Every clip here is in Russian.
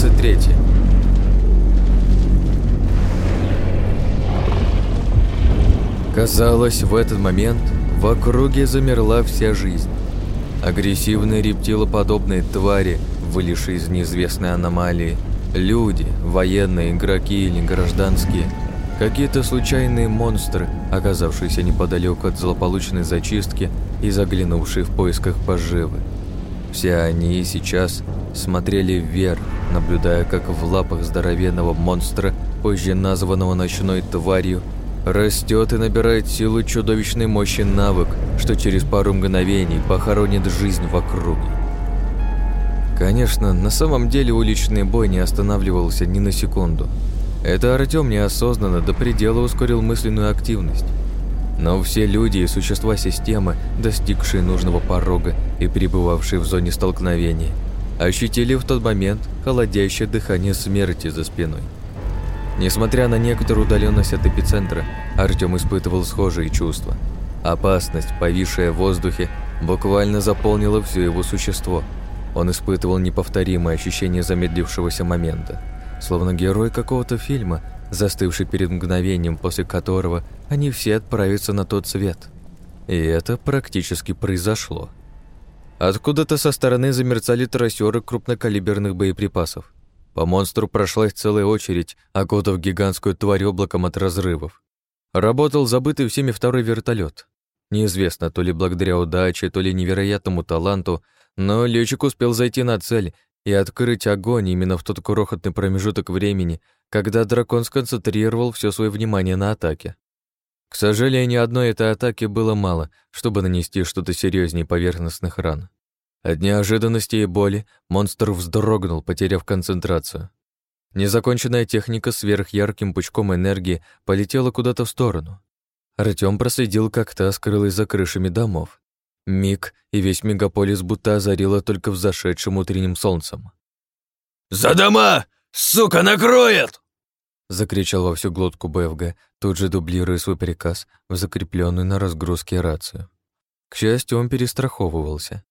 23. Казалось, в этот момент в округе замерла вся жизнь. Агрессивные рептилоподобные твари, вылезшие из неизвестной аномалии, люди, военные, игроки или гражданские, какие-то случайные монстры, оказавшиеся неподалеку от злополучной зачистки и заглянувшие в поисках поживы. Все они сейчас смотрели вверх, наблюдая, как в лапах здоровенного монстра, позже названного ночной тварью, растет и набирает силу чудовищной мощи навык, что через пару мгновений похоронит жизнь в округе. Конечно, на самом деле уличный бой не останавливался ни на секунду. Это Артём неосознанно до предела ускорил мысленную активность. Но все люди и существа системы, достигшие нужного порога и пребывавшие в зоне столкновения, ощутили в тот момент холодящее дыхание смерти за спиной. Несмотря на некоторую удаленность от эпицентра, Артем испытывал схожие чувства. Опасность, повисшая в воздухе, буквально заполнила все его существо. Он испытывал неповторимое ощущение замедлившегося момента, словно герой какого-то фильма, застывший перед мгновением, после которого они все отправятся на тот свет. И это практически произошло. Откуда-то со стороны замерцали трассеры крупнокалиберных боеприпасов. По монстру прошлась целая очередь, окутав гигантскую тварь облаком от разрывов. Работал забытый всеми второй вертолет. Неизвестно, то ли благодаря удаче, то ли невероятному таланту, но летчик успел зайти на цель и открыть огонь именно в тот крохотный промежуток времени, когда дракон сконцентрировал все свое внимание на атаке. К сожалению, одной этой атаки было мало, чтобы нанести что-то серьезнее поверхностных ран. От неожиданности и боли монстр вздрогнул, потеряв концентрацию. Незаконченная техника сверхярким пучком энергии полетела куда-то в сторону. Артём проследил, как та скрылась за крышами домов. Миг, и весь мегаполис будто озарило только взошедшим утренним солнцем. «За дома! Сука, накроет!» Закричал во всю глотку БФГ, тут же дублируя свой приказ в закрепленную на разгрузке рацию. К счастью, он перестраховывался.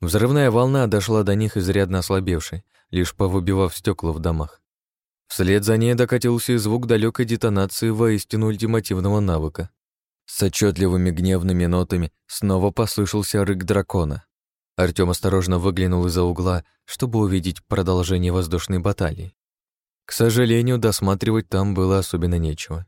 Взрывная волна дошла до них изрядно ослабевшей, лишь повыбивав стекла в домах. Вслед за ней докатился и звук далекой детонации воистину ультимативного навыка. С отчетливыми гневными нотами снова послышался рык дракона. Артём осторожно выглянул из-за угла, чтобы увидеть продолжение воздушной баталии. К сожалению, досматривать там было особенно нечего.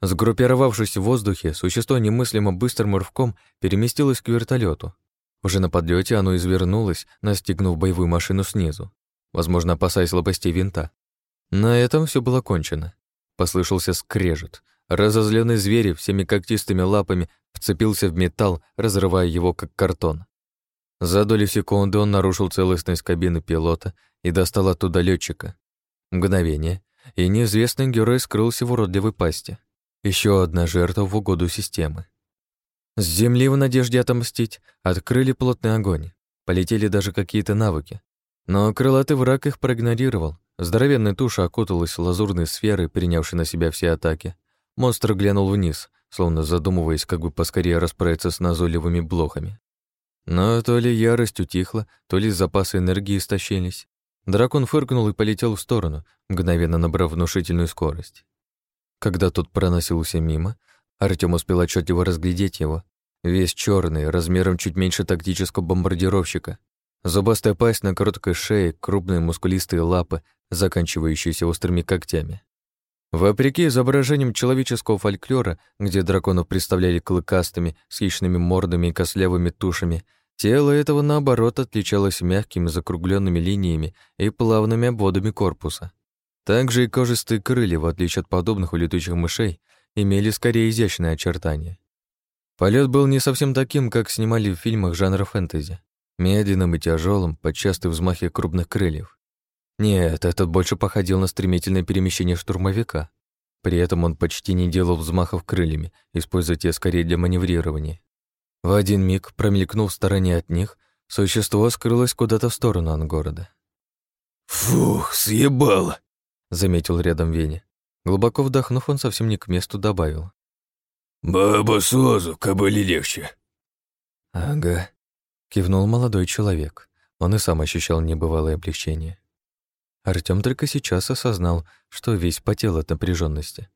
Сгруппировавшись в воздухе, существо немыслимо быстрым рывком переместилось к вертолету. Уже на подлете оно извернулось, настигнув боевую машину снизу, возможно, опасаясь лопастей винта. На этом все было кончено. Послышался скрежет. Разозленный зверь всеми когтистыми лапами вцепился в металл, разрывая его как картон. За доли секунды он нарушил целостность кабины пилота и достал оттуда летчика. Мгновение, и неизвестный герой скрылся в уродливой пасти. Еще одна жертва в угоду системы. С земли в надежде отомстить открыли плотный огонь. Полетели даже какие-то навыки. Но крылатый враг их проигнорировал. Здоровенная туша окуталась лазурной сферой, принявшей на себя все атаки. Монстр глянул вниз, словно задумываясь, как бы поскорее расправиться с назойливыми блохами. Но то ли ярость утихла, то ли запасы энергии истощились. Дракон фыркнул и полетел в сторону, мгновенно набрав внушительную скорость. Когда тот проносился мимо, Артём успел отчетливо разглядеть его. Весь черный, размером чуть меньше тактического бомбардировщика. Зубастая пасть на короткой шее, крупные мускулистые лапы, заканчивающиеся острыми когтями. Вопреки изображениям человеческого фольклора, где драконов представляли клыкастыми, с хищными мордами и кослявыми тушами, тело этого, наоборот, отличалось мягкими закругленными линиями и плавными обводами корпуса. Также и кожистые крылья, в отличие от подобных у летучих мышей, имели скорее изящные очертания. Полет был не совсем таким, как снимали в фильмах жанра фэнтези. Медленным и тяжелым, под частые взмахи крупных крыльев. Нет, этот больше походил на стремительное перемещение штурмовика. При этом он почти не делал взмахов крыльями, используя те скорее для маневрирования. В один миг, промелькнув в стороне от них, существо скрылось куда-то в сторону от города. «Фух, съебало!» — заметил рядом Веня. Глубоко вдохнув, он совсем не к месту добавил. «Баба Созу, кобыли легче». «Ага», — кивнул молодой человек. Он и сам ощущал небывалое облегчение. Артём только сейчас осознал, что весь потел от напряженности.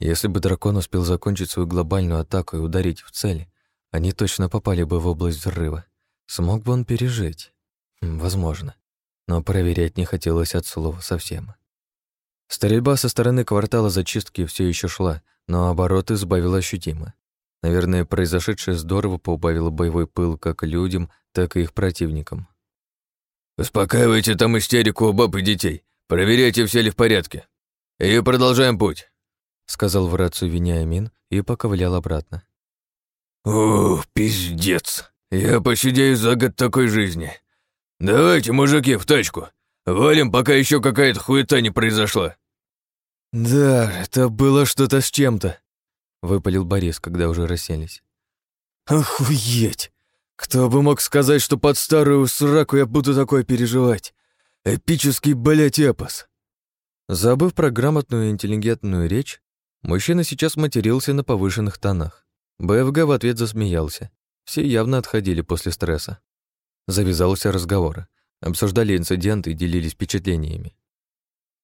Если бы дракон успел закончить свою глобальную атаку и ударить в цель, они точно попали бы в область взрыва. Смог бы он пережить? Возможно. Но проверять не хотелось от слова совсем. Стрельба со стороны квартала зачистки все еще шла, но обороты сбавила ощутимо. Наверное, произошедшее здорово поубавило боевой пыл как людям, так и их противникам. «Успокаивайте там истерику у баб и детей. Проверяйте, все ли в порядке. И продолжаем путь», — сказал в рацию Вениамин и поковылял обратно. «Ух, пиздец. Я посидею за год такой жизни. Давайте, мужики, в тачку. Валим, пока еще какая-то хуета не произошла». «Да, это было что-то с чем-то», — выпалил Борис, когда уже расселись. «Охуеть! Кто бы мог сказать, что под старую сраку я буду такое переживать? Эпический, блядь, эпос!» Забыв про грамотную и интеллигентную речь, мужчина сейчас матерился на повышенных тонах. БФГ в ответ засмеялся. Все явно отходили после стресса. Завязался разговор. Обсуждали инциденты и делились впечатлениями.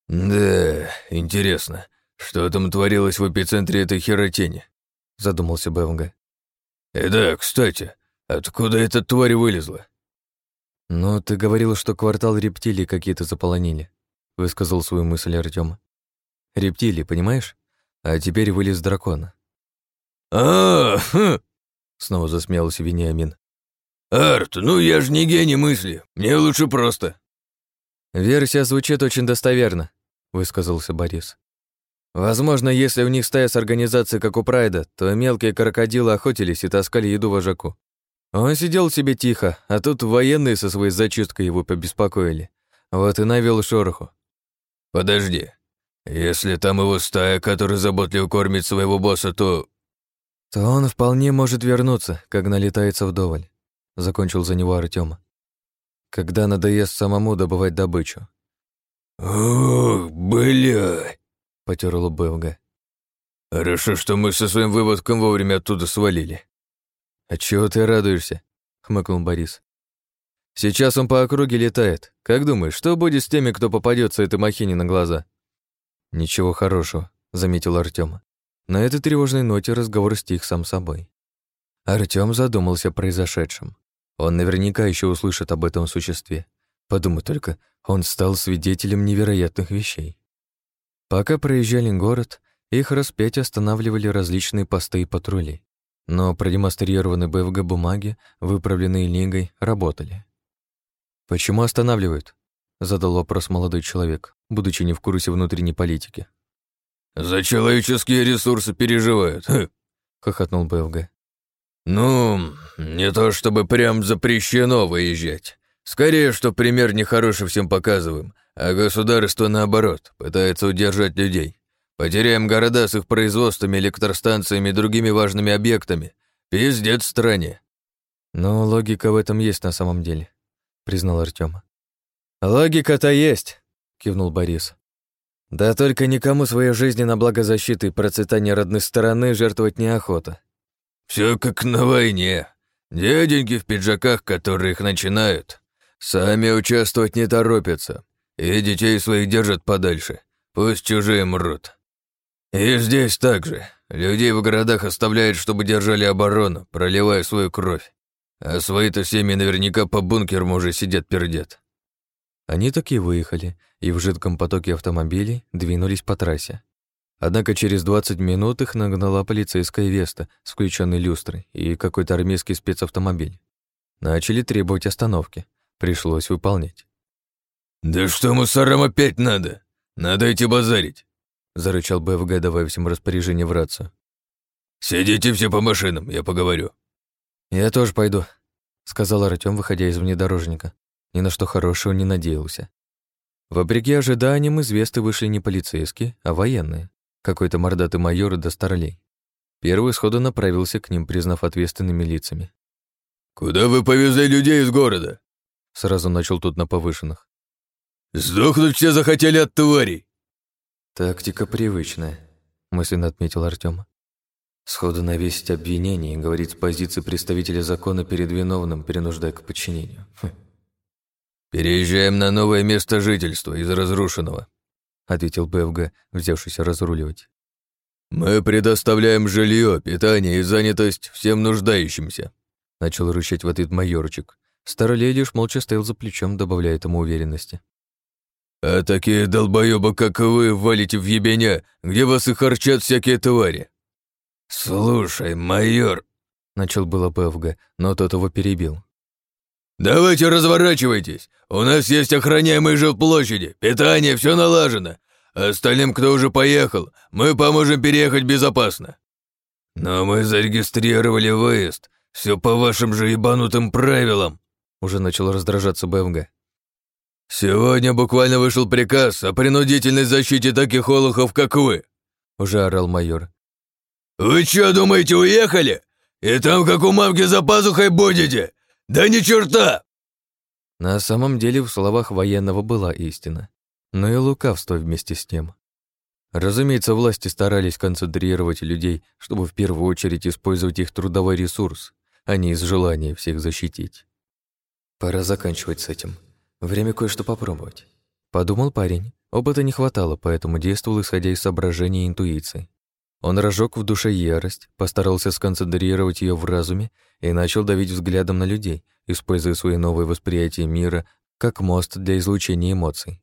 «Да, интересно, что там творилось в эпицентре этой херотени?» задумался БФГ. «И да, кстати, откуда эта тварь вылезла?» «Ну, ты говорил, что квартал рептилий какие-то заполонили», высказал свою мысль Артём. «Рептилии, понимаешь? А теперь вылез дракон». «А, хм!» снова засмеялся Вениамин. «Арт, ну я же не гений мысли, мне лучше просто». «Версия звучит очень достоверно», — высказался Борис. «Возможно, если у них стая с организацией, как у Прайда, то мелкие крокодилы охотились и таскали еду вожаку. Он сидел себе тихо, а тут военные со своей зачисткой его побеспокоили. Вот и навел шороху. «Подожди. Если там его стая, которая заботливо кормит своего босса, то...» «То он вполне может вернуться, как налетается вдоволь», — закончил за него Артёма. «Когда надоест самому добывать добычу». «Ох, бля!» — потер лоб БФГ. «Хорошо, что мы со своим выводком вовремя оттуда свалили». «А чего ты радуешься?» — хмыкнул Борис. «Сейчас он по округе летает. Как думаешь, что будет с теми, кто попадется этой махине на глаза?» «Ничего хорошего», — заметил Артём. На этой тревожной ноте разговор стих сам собой. Артём задумался о произошедшем. Он наверняка еще услышит об этом существе. Подумай только, он стал свидетелем невероятных вещей. Пока проезжали город, их раз пять останавливали различные посты и патрули. Но продемонстрированные БФГ бумаги, выправленные Лигой, работали. «Почему останавливают?» — задал вопрос молодой человек, будучи не в курсе внутренней политики. «За человеческие ресурсы переживают», — хохотнул БФГ. «Ну, не то чтобы прям запрещено выезжать. Скорее, что пример нехороший всем показываем, а государство, наоборот, пытается удержать людей. Потеряем города с их производствами, электростанциями и другими важными объектами. Пиздец стране». «Но логика в этом есть на самом деле», — признал Артём. «Логика-то есть», — кивнул Борис. Да только никому своей жизни на благо защиты и процветания родной стороны жертвовать неохота. Все как на войне. Дяденьки в пиджаках, которые их начинают, сами участвовать не торопятся, и детей своих держат подальше, пусть чужие мрут. И здесь так же. Людей в городах оставляют, чтобы держали оборону, проливая свою кровь. А свои-то семьи наверняка по бункерам уже сидят-пердят. Они так и выехали, и в жидком потоке автомобилей двинулись по трассе. Однако через 20 минут их нагнала полицейская Веста с включенной люстрой и какой-то армейский спецавтомобиль. Начали требовать остановки. Пришлось выполнять. «Да что мусорам опять надо? Надо идти базарить!» Зарычал БФГ, давая всем распоряжение в рацию. «Сидите все по машинам, я поговорю». «Я тоже пойду», — сказал Артём, выходя из внедорожника. Ни на что хорошего не надеялся. Вопреки ожиданиям, из Весты вышли не полицейские, а военные. Какой-то мордатый майор до старлей. Первый сходу направился к ним, признав ответственными лицами. «Куда вы повезли людей из города?» Сразу начал тут на повышенных. «Сдохнуть все захотели от тварей!» «Тактика привычная», — мысленно отметил Артём. Сходу навесить обвинение и говорить с позиции представителя закона перед виновным, перенуждая к подчинению. Хм. «Переезжаем на новое место жительства из разрушенного», — ответил БФГ, взявшийся разруливать. «Мы предоставляем жилье, питание и занятость всем нуждающимся», — начал рычать в ответ майорчик. Старолей лишь молча стоял за плечом, добавляя ему уверенности. «А такие долбоёбы, как вы, валите в ебеня, где вас и харчат всякие твари». «Слушай, майор», — начал было БФГ, но тот его перебил. «Давайте разворачивайтесь. У нас есть охраняемые жилплощади, питание, все налажено. Остальным, кто уже поехал, мы поможем переехать безопасно. Но мы зарегистрировали выезд. Все по вашим же ебанутым правилам. Уже начал раздражаться БМГ. «Сегодня буквально вышел приказ о принудительной защите таких олухов, как вы», — уже орал майор. «Вы что, думаете, уехали? И там, как у мамки за пазухой будете? «Да ни черта!» На самом деле в словах военного была истина, но и лукавство вместе с тем. Разумеется, власти старались концентрировать людей, чтобы в первую очередь использовать их трудовой ресурс, а не из желания всех защитить. «Пора заканчивать с этим. Время кое-что попробовать», — подумал парень. Опыта не хватало, поэтому действовал, исходя из соображений и интуиции. Он разжег в душе ярость, постарался сконцентрировать ее в разуме и начал давить взглядом на людей, используя свои новые восприятия мира как мост для излучения эмоций.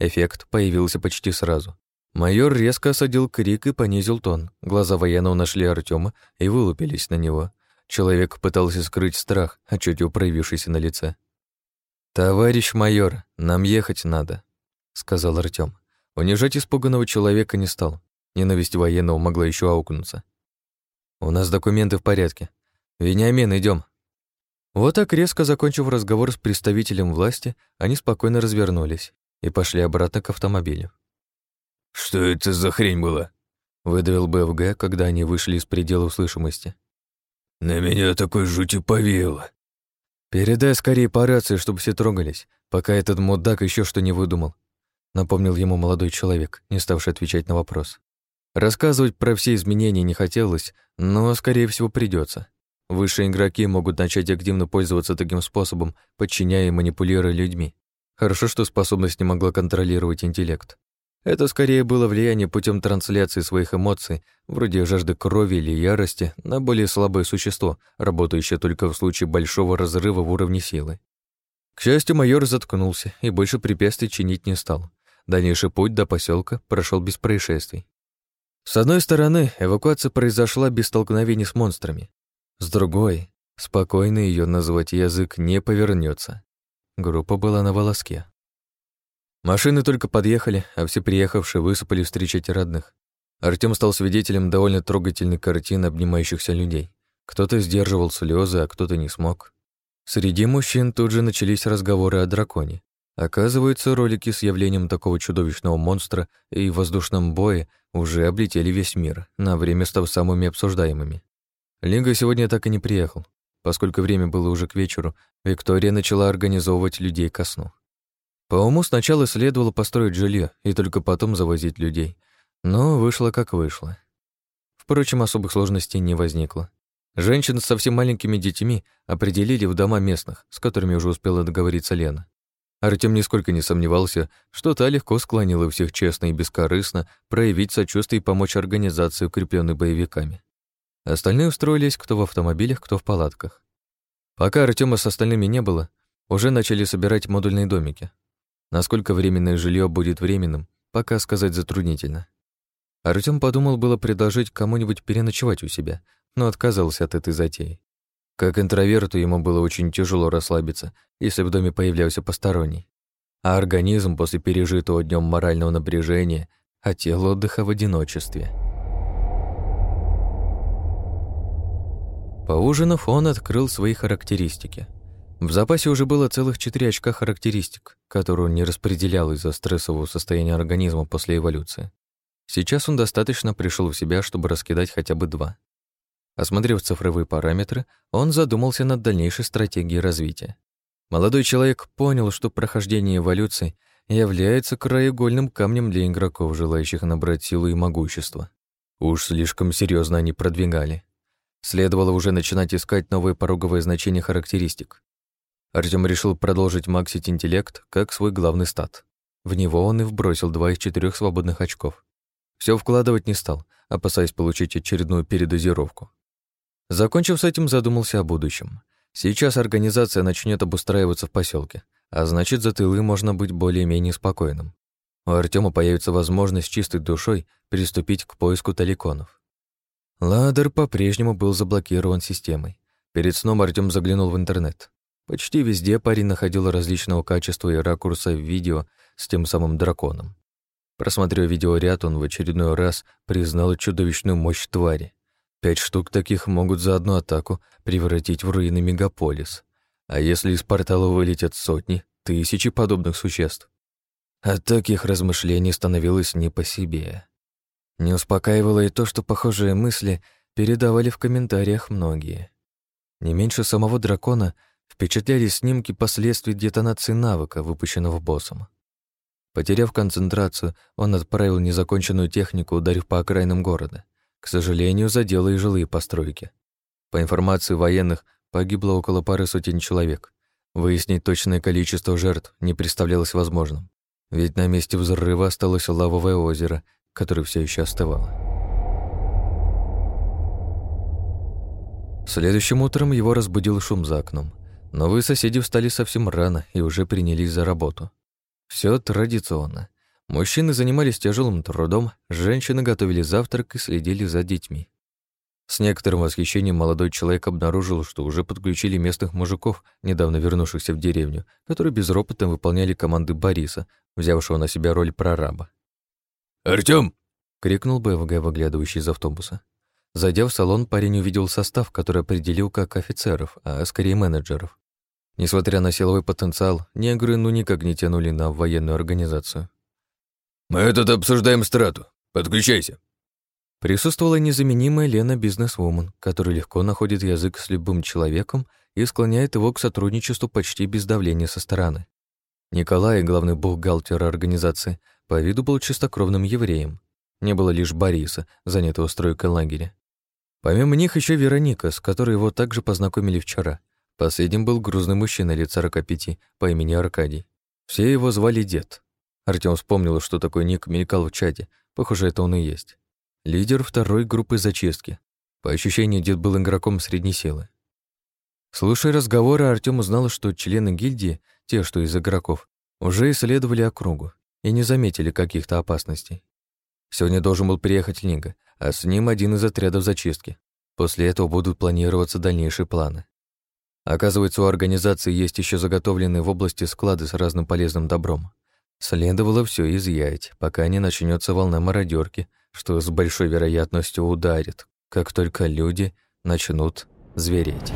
Эффект появился почти сразу. Майор резко осадил крик и понизил тон. Глаза военного нашли Артема и вылупились на него. Человек пытался скрыть страх, отчетливо проявившийся на лице. «Товарищ майор, нам ехать надо», — сказал Артем. Унижать испуганного человека не стал. Ненависть военного могла еще аукнуться. «У нас документы в порядке. Вениамин, идем. Вот так резко закончив разговор с представителем власти, они спокойно развернулись и пошли обратно к автомобилю. «Что это за хрень была?» — выдавил БФГ, когда они вышли из предела услышимости. «На меня такой жути повеяло». «Передай скорее по рации, чтобы все трогались, пока этот мудак еще что не выдумал», — напомнил ему молодой человек, не ставший отвечать на вопрос. Рассказывать про все изменения не хотелось, но, скорее всего, придется. Высшие игроки могут начать активно пользоваться таким способом, подчиняя и манипулируя людьми. Хорошо, что способность не могла контролировать интеллект. Это скорее было влияние путем трансляции своих эмоций, вроде жажды крови или ярости, на более слабое существо, работающее только в случае большого разрыва в уровне силы. К счастью, майор заткнулся и больше препятствий чинить не стал. Дальнейший путь до поселка прошел без происшествий. С одной стороны, эвакуация произошла без столкновений с монстрами. С другой, спокойно ее назвать язык не повернется. Группа была на волоске. Машины только подъехали, а все приехавшие высыпали встречать родных. Артём стал свидетелем довольно трогательной картины обнимающихся людей. Кто-то сдерживал слезы, а кто-то не смог. Среди мужчин тут же начались разговоры о драконе. Оказывается, ролики с явлением такого чудовищного монстра и воздушном бое уже облетели весь мир, на время став самыми обсуждаемыми. Линга сегодня так и не приехал. Поскольку время было уже к вечеру, Виктория начала организовывать людей ко сну. По уму сначала следовало построить жилье и только потом завозить людей, но вышло как вышло. Впрочем, особых сложностей не возникло. Женщин с совсем маленькими детьми определили в дома местных, с которыми уже успела договориться Лена. Артем нисколько не сомневался, что та легко склонила всех честно и бескорыстно проявить сочувствие и помочь организации, укрепленной боевиками. Остальные устроились кто в автомобилях, кто в палатках. Пока Артема с остальными не было, уже начали собирать модульные домики. Насколько временное жилье будет временным, пока сказать затруднительно. Артем подумал было предложить кому-нибудь переночевать у себя, но отказался от этой затеи. Как интроверту ему было очень тяжело расслабиться, если в доме появлялся посторонний. А организм после пережитого днем морального напряжения хотел отдыха в одиночестве. Поужинав, он открыл свои характеристики. В запасе уже было целых четыре очка характеристик, которые он не распределял из-за стрессового состояния организма после эволюции. Сейчас он достаточно пришел в себя, чтобы раскидать хотя бы два. Осмотрев цифровые параметры, он задумался над дальнейшей стратегией развития. Молодой человек понял, что прохождение эволюции является краеугольным камнем для игроков, желающих набрать силу и могущество. Уж слишком серьезно они продвигали. Следовало уже начинать искать новые пороговые значения характеристик. Артём решил продолжить максить интеллект как свой главный стат. В него он и вбросил два из четырех свободных очков. Все вкладывать не стал, опасаясь получить очередную передозировку. Закончив с этим, задумался о будущем. Сейчас организация начнет обустраиваться в поселке, а значит, за тылы можно быть более-менее спокойным. У Артема появится возможность чистой душой приступить к поиску таликонов. Ладер по-прежнему был заблокирован системой. Перед сном Артем заглянул в интернет. Почти везде парень находил различного качества и ракурса видео с тем самым драконом. Просмотрев видеоряд, он в очередной раз признал чудовищную мощь твари. Пять штук таких могут за одну атаку превратить в руины мегаполис. А если из портала вылетят сотни, тысячи подобных существ? От таких размышлений становилось не по себе. Не успокаивало и то, что похожие мысли передавали в комментариях многие. Не меньше самого дракона впечатляли снимки последствий детонации навыка, выпущенного боссом. Потеряв концентрацию, он отправил незаконченную технику, ударив по окраинам города. К сожалению, задело и жилые постройки. По информации военных, погибло около пары сотен человек. Выяснить точное количество жертв не представлялось возможным, ведь на месте взрыва осталось лавовое озеро, которое все еще остывало. Следующим утром его разбудил шум за окном. Новые соседи встали совсем рано и уже принялись за работу. Все традиционно. Мужчины занимались тяжелым трудом, женщины готовили завтрак и следили за детьми. С некоторым восхищением молодой человек обнаружил, что уже подключили местных мужиков, недавно вернувшихся в деревню, которые безропотно выполняли команды Бориса, взявшего на себя роль прораба. «Артём!» — крикнул БВГ, выглядывающий из автобуса. Зайдя в салон, парень увидел состав, который определил как офицеров, а скорее менеджеров. Несмотря на силовой потенциал, негры ну никак не тянули на военную организацию. «Мы тут обсуждаем страту. Подключайся». Присутствовала незаменимая Лена бизнесвумен, которая легко находит язык с любым человеком и склоняет его к сотрудничеству почти без давления со стороны. Николай, главный бухгалтер организации, по виду был чистокровным евреем. Не было лишь Бориса, занятого стройкой лагеря. Помимо них еще Вероника, с которой его также познакомили вчера. Последним был грузный мужчина лет 45 по имени Аркадий. Все его звали Дед. Артём вспомнил, что такой ник мелькал в чате. Похоже, это он и есть. Лидер второй группы зачистки. По ощущению, Дед был игроком средней силы. Слушая разговоры, Артём узнал, что члены гильдии, те, что из игроков, уже исследовали округу и не заметили каких-то опасностей. Сегодня должен был приехать Линга, а с ним один из отрядов зачистки. После этого будут планироваться дальнейшие планы. Оказывается, у организации есть еще заготовленные в области склады с разным полезным добром. Следовало все изъять, пока не начнется волна мародерки, что с большой вероятностью ударит, как только люди начнут звереть.